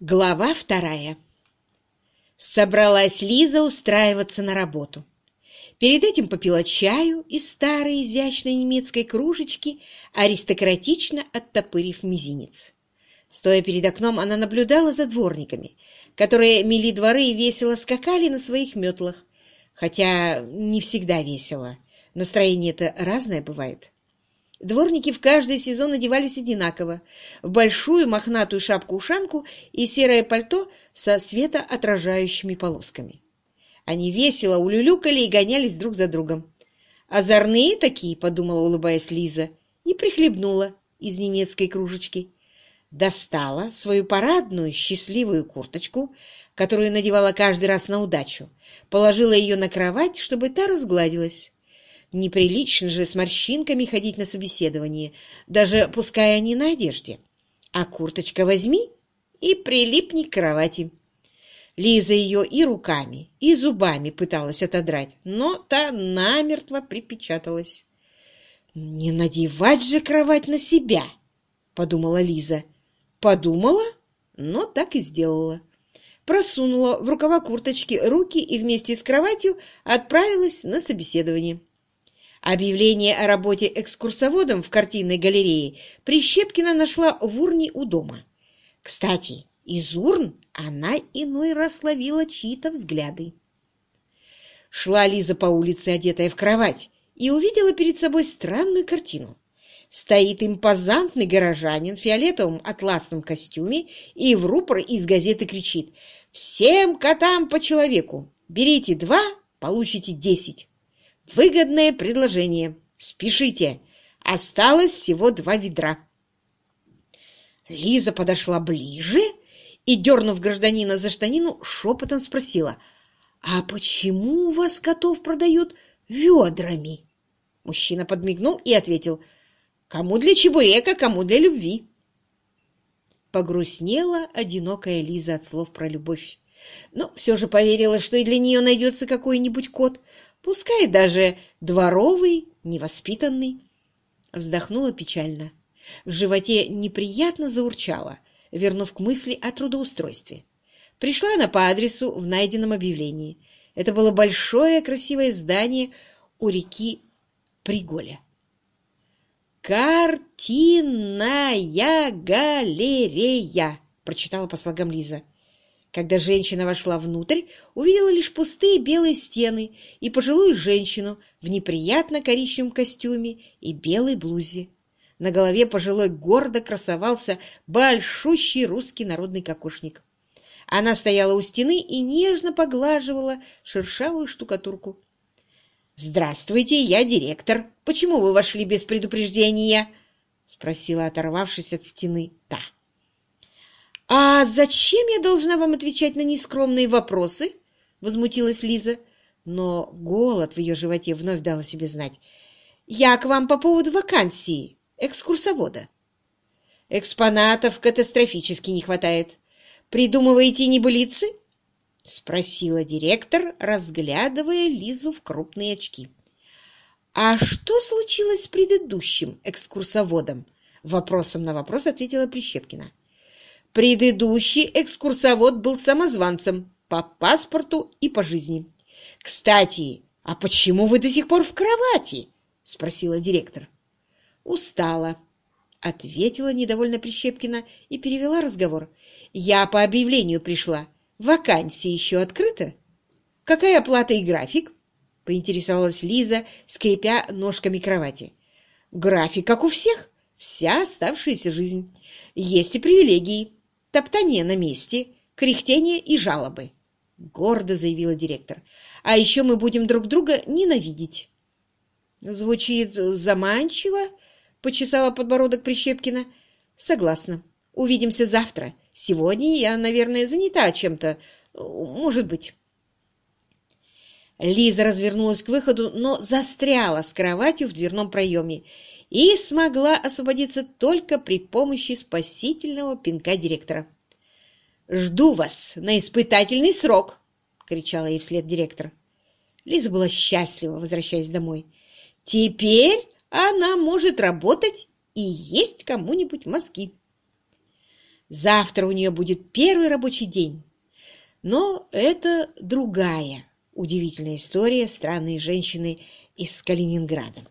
Глава вторая. Собралась Лиза устраиваться на работу. Перед этим попила чаю из старой изящной немецкой кружечки, аристократично оттопырив мизинец. Стоя перед окном, она наблюдала за дворниками, которые мели дворы и весело скакали на своих метлах, хотя не всегда весело. Настроение-то разное бывает. Дворники в каждый сезон одевались одинаково, в большую мохнатую шапку-ушанку и серое пальто со светоотражающими полосками. Они весело улюлюкали и гонялись друг за другом. «Озорные такие», — подумала, улыбаясь Лиза, и прихлебнула из немецкой кружечки. Достала свою парадную счастливую курточку, которую надевала каждый раз на удачу, положила ее на кровать, чтобы та разгладилась. Неприлично же с морщинками ходить на собеседование, даже пускай они на одежде. А курточка возьми и прилипни к кровати. Лиза ее и руками, и зубами пыталась отодрать, но та намертво припечаталась. «Не надевать же кровать на себя!» — подумала Лиза. Подумала, но так и сделала. Просунула в рукава курточки руки и вместе с кроватью отправилась на собеседование. Объявление о работе экскурсоводом в картинной галерее Прищепкина нашла в урне у дома. Кстати, из урн она иной раз ловила чьи-то взгляды. Шла Лиза по улице, одетая в кровать, и увидела перед собой странную картину. Стоит импозантный горожанин в фиолетовом атласном костюме и в рупор из газеты кричит «Всем котам по человеку! Берите два, получите десять!» Выгодное предложение. Спешите. Осталось всего два ведра. Лиза подошла ближе и, дернув гражданина за штанину, шепотом спросила, «А почему у вас котов продают ведрами?» Мужчина подмигнул и ответил, «Кому для чебурека, кому для любви». Погрустнела одинокая Лиза от слов про любовь, но все же поверила, что и для нее найдется какой-нибудь кот, пускай даже дворовый, невоспитанный. Вздохнула печально. В животе неприятно заурчало, вернув к мысли о трудоустройстве. Пришла она по адресу в найденном объявлении. Это было большое красивое здание у реки Приголя. «Картинная галерея!» — прочитала по слогам Лиза. Когда женщина вошла внутрь, увидела лишь пустые белые стены и пожилую женщину в неприятно коричневом костюме и белой блузе. На голове пожилой гордо красовался большущий русский народный кокошник. Она стояла у стены и нежно поглаживала шершавую штукатурку. «Здравствуйте, я директор. Почему вы вошли без предупреждения?» — спросила, оторвавшись от стены, та. «А зачем я должна вам отвечать на нескромные вопросы?» — возмутилась Лиза. Но голод в ее животе вновь дал о себе знать. «Я к вам по поводу вакансии экскурсовода». «Экспонатов катастрофически не хватает. Придумываете небылицы?» — спросила директор, разглядывая Лизу в крупные очки. «А что случилось с предыдущим экскурсоводом?» Вопросом на вопрос ответила Прищепкина. Предыдущий экскурсовод был самозванцем по паспорту и по жизни. «Кстати, а почему вы до сих пор в кровати?» — спросила директор. «Устала», — ответила недовольно Прищепкина и перевела разговор. «Я по объявлению пришла. Вакансия еще открыта?» «Какая оплата и график?» — поинтересовалась Лиза, скрипя ножками кровати. «График, как у всех, вся оставшаяся жизнь. Есть и привилегии топтание на месте, кряхтение и жалобы, — гордо заявила директор. — А еще мы будем друг друга ненавидеть. — Звучит заманчиво, — почесала подбородок Прищепкина. — Согласна. Увидимся завтра. Сегодня я, наверное, занята чем-то. Может быть. Лиза развернулась к выходу, но застряла с кроватью в дверном проеме и смогла освободиться только при помощи спасительного пинка директора. «Жду вас на испытательный срок!» — кричала ей вслед директор. Лиза была счастлива, возвращаясь домой. «Теперь она может работать и есть кому-нибудь мозги!» Завтра у нее будет первый рабочий день. Но это другая удивительная история странной женщины из Калининграда.